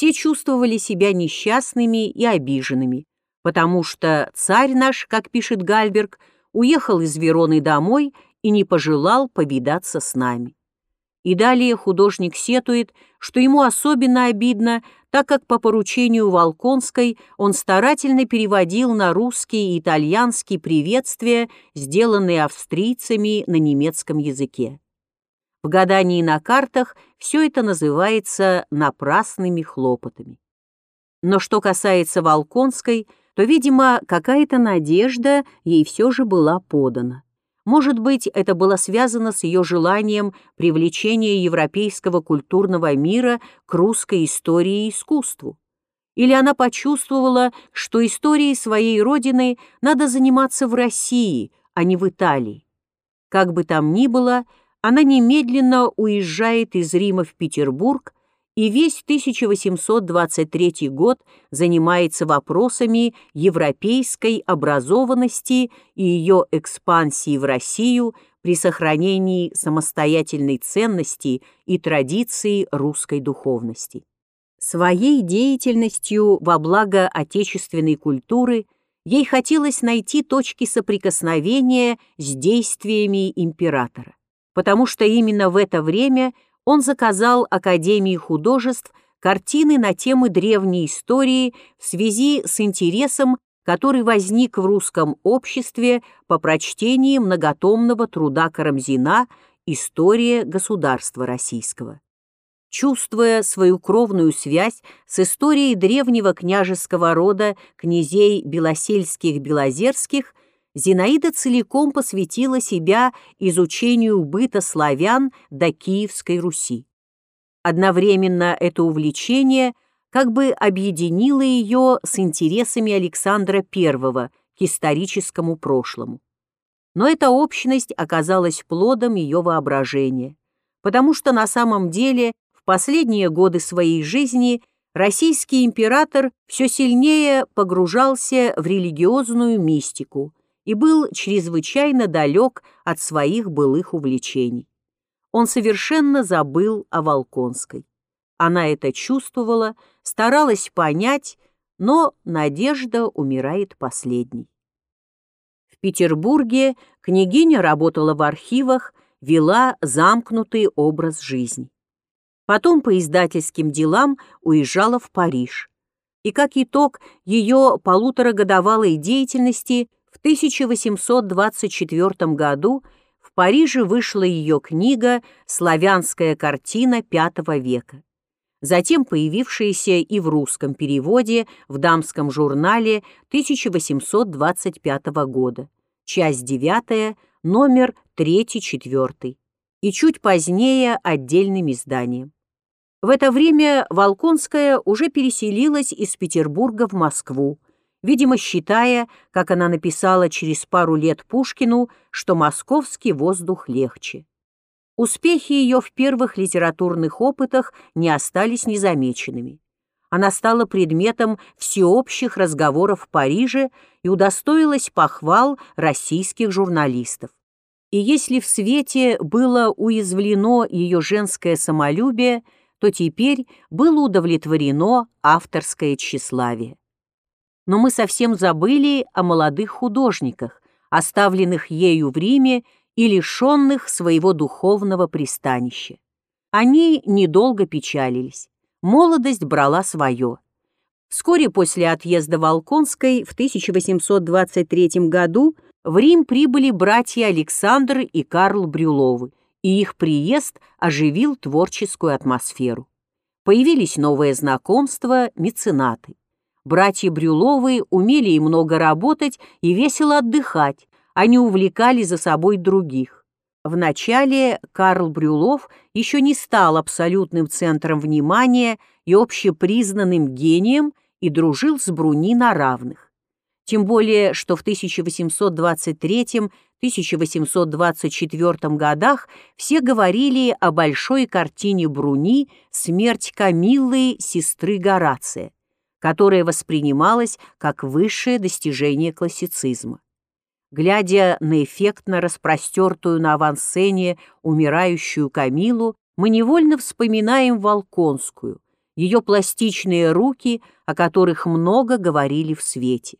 все чувствовали себя несчастными и обиженными, потому что царь наш, как пишет Гальберг, уехал из Вероны домой и не пожелал повидаться с нами. И далее художник сетует, что ему особенно обидно, так как по поручению Волконской он старательно переводил на русский и итальянский приветствия, сделанные австрийцами на немецком языке. В гадании на картах все это называется напрасными хлопотами. Но что касается Волконской, то, видимо, какая-то надежда ей все же была подана. Может быть, это было связано с ее желанием привлечения европейского культурного мира к русской истории и искусству. Или она почувствовала, что историей своей родины надо заниматься в России, а не в Италии. Как бы там ни было, она немедленно уезжает из Рима в Петербург и весь 1823 год занимается вопросами европейской образованности и ее экспансии в Россию при сохранении самостоятельной ценности и традиции русской духовности. Своей деятельностью во благо отечественной культуры ей хотелось найти точки соприкосновения с действиями императора потому что именно в это время он заказал Академии художеств картины на темы древней истории в связи с интересом, который возник в русском обществе по прочтении многотомного труда Карамзина «История государства российского». Чувствуя свою кровную связь с историей древнего княжеского рода князей Белосельских-Белозерских, Зинаида целиком посвятила себя изучению быта славян до Киевской Руси. Одновременно это увлечение как бы объединило ее с интересами Александра I к историческому прошлому. Но эта общность оказалась плодом ее воображения, потому что на самом деле в последние годы своей жизни российский император все сильнее погружался в религиозную мистику – и был чрезвычайно далек от своих былых увлечений. Он совершенно забыл о Волконской. Она это чувствовала, старалась понять, но надежда умирает последней. В Петербурге княгиня работала в архивах, вела замкнутый образ жизни. Потом по издательским делам уезжала в Париж. И как итог ее полуторагодовалой деятельности – 1824 году в Париже вышла ее книга «Славянская картина V века», затем появившаяся и в русском переводе в дамском журнале 1825 года, часть 9, номер 3-4, и чуть позднее отдельным изданием. В это время Волконская уже переселилась из Петербурга в Москву, видимо, считая, как она написала через пару лет Пушкину, что московский воздух легче. Успехи ее в первых литературных опытах не остались незамеченными. Она стала предметом всеобщих разговоров в Париже и удостоилась похвал российских журналистов. И если в свете было уязвлено ее женское самолюбие, то теперь было удовлетворено авторское тщеславие но мы совсем забыли о молодых художниках, оставленных ею в Риме и лишенных своего духовного пристанища. Они недолго печалились. Молодость брала свое. Вскоре после отъезда Волконской в 1823 году в Рим прибыли братья Александр и Карл Брюловы, и их приезд оживил творческую атмосферу. Появились новые знакомства, меценаты. Братья Брюловы умели и много работать, и весело отдыхать, они увлекали за собой других. Вначале Карл Брюлов еще не стал абсолютным центром внимания и общепризнанным гением и дружил с Бруни на равных. Тем более, что в 1823-1824 годах все говорили о большой картине Бруни «Смерть Камиллы, сестры Горация», которое воспринималось как высшее достижение классицизма. Глядя на эффектно распростертую на авансцене умирающую Камилу, мы невольно вспоминаем Волконскую, ее пластичные руки, о которых много говорили в свете.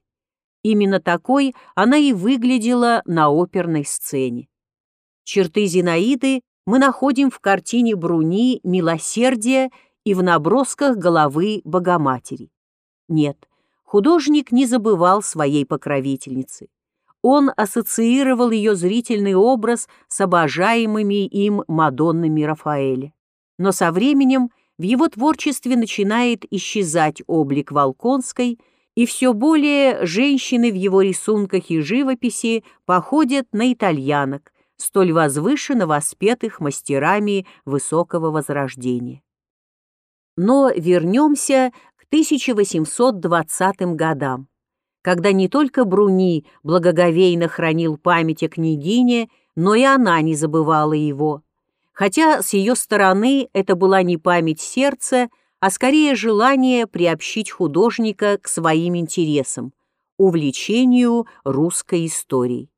Именно такой она и выглядела на оперной сцене. Черты Зинаиды мы находим в картине Бруни «Милосердие» и в набросках головы Богоматери. Нет, художник не забывал своей покровительницы. Он ассоциировал ее зрительный образ с обожаемыми им Мадоннами Рафаэля. Но со временем в его творчестве начинает исчезать облик Волконской, и все более женщины в его рисунках и живописи походят на итальянок, столь возвышенно воспетых мастерами высокого возрождения. Но вернемся 1820 годам, когда не только Бруни благоговейно хранил память о княгине, но и она не забывала его. Хотя с ее стороны это была не память сердца, а скорее желание приобщить художника к своим интересам, увлечению русской историей.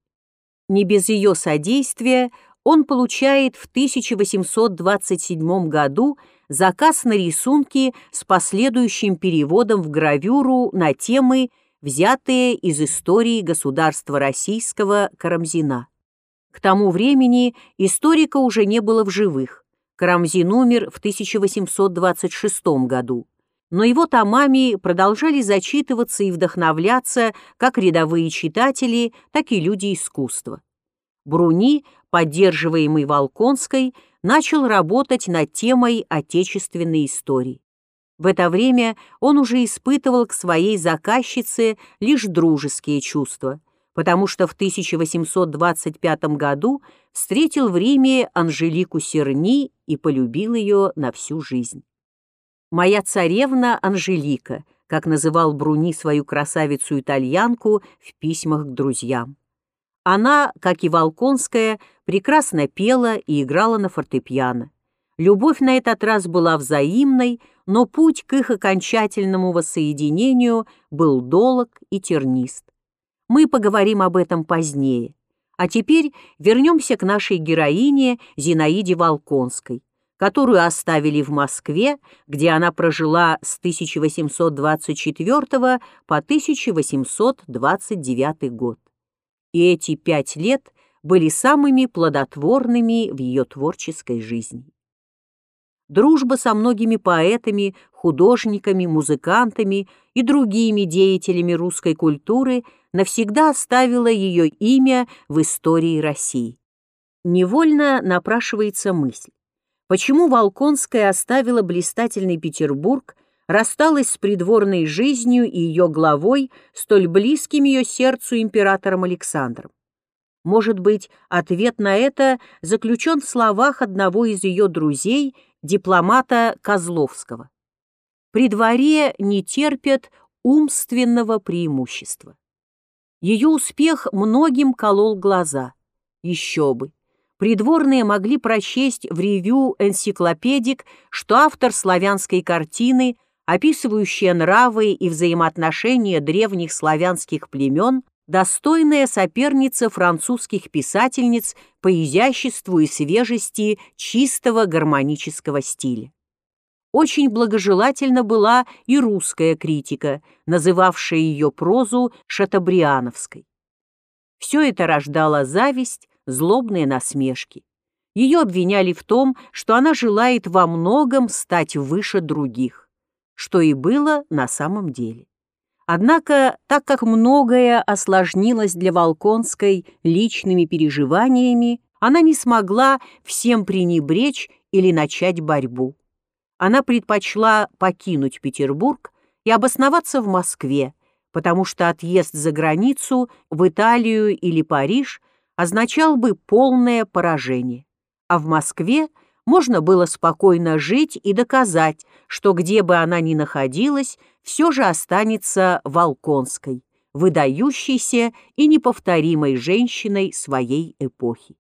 Не без ее содействия он получает в 1827 году заказ на рисунки с последующим переводом в гравюру на темы, взятые из истории государства российского Карамзина. К тому времени историка уже не было в живых. Карамзин умер в 1826 году, но его томами продолжали зачитываться и вдохновляться как рядовые читатели, так и люди искусства. Бруни, поддерживаемый Волконской, начал работать над темой отечественной истории. В это время он уже испытывал к своей заказчице лишь дружеские чувства, потому что в 1825 году встретил в Риме Анжелику Серни и полюбил ее на всю жизнь. «Моя царевна Анжелика», как называл Бруни свою красавицу-итальянку в письмах к друзьям. Она, как и Волконская, прекрасно пела и играла на фортепиано. Любовь на этот раз была взаимной, но путь к их окончательному воссоединению был долг и тернист. Мы поговорим об этом позднее. А теперь вернемся к нашей героине Зинаиде Волконской, которую оставили в Москве, где она прожила с 1824 по 1829 год и эти пять лет были самыми плодотворными в ее творческой жизни. Дружба со многими поэтами, художниками, музыкантами и другими деятелями русской культуры навсегда оставила ее имя в истории России. Невольно напрашивается мысль, почему Волконская оставила блистательный Петербург рассталась с придворной жизнью и ее главой, столь близким ее сердцу императором Александром. Может быть, ответ на это заключен в словах одного из ее друзей, дипломата Козловского. «При дворе не терпят умственного преимущества». Ее успех многим колол глаза. Еще бы. Придворные могли прочесть в ревью энциклопедик, что автор славянской картины – описывающая нравы и взаимоотношения древних славянских племен, достойная соперница французских писательниц по изяществу и свежести чистого гармонического стиля. Очень благожелательна была и русская критика, называвшая ее прозу шатабриановской. Все это рождало зависть, злобные насмешки. Ее обвиняли в том, что она желает во многом стать выше других что и было на самом деле. Однако, так как многое осложнилось для Волконской личными переживаниями, она не смогла всем пренебречь или начать борьбу. Она предпочла покинуть Петербург и обосноваться в Москве, потому что отъезд за границу, в Италию или Париж, означал бы полное поражение. А в Москве – можно было спокойно жить и доказать, что где бы она ни находилась, все же останется Волконской, выдающейся и неповторимой женщиной своей эпохи.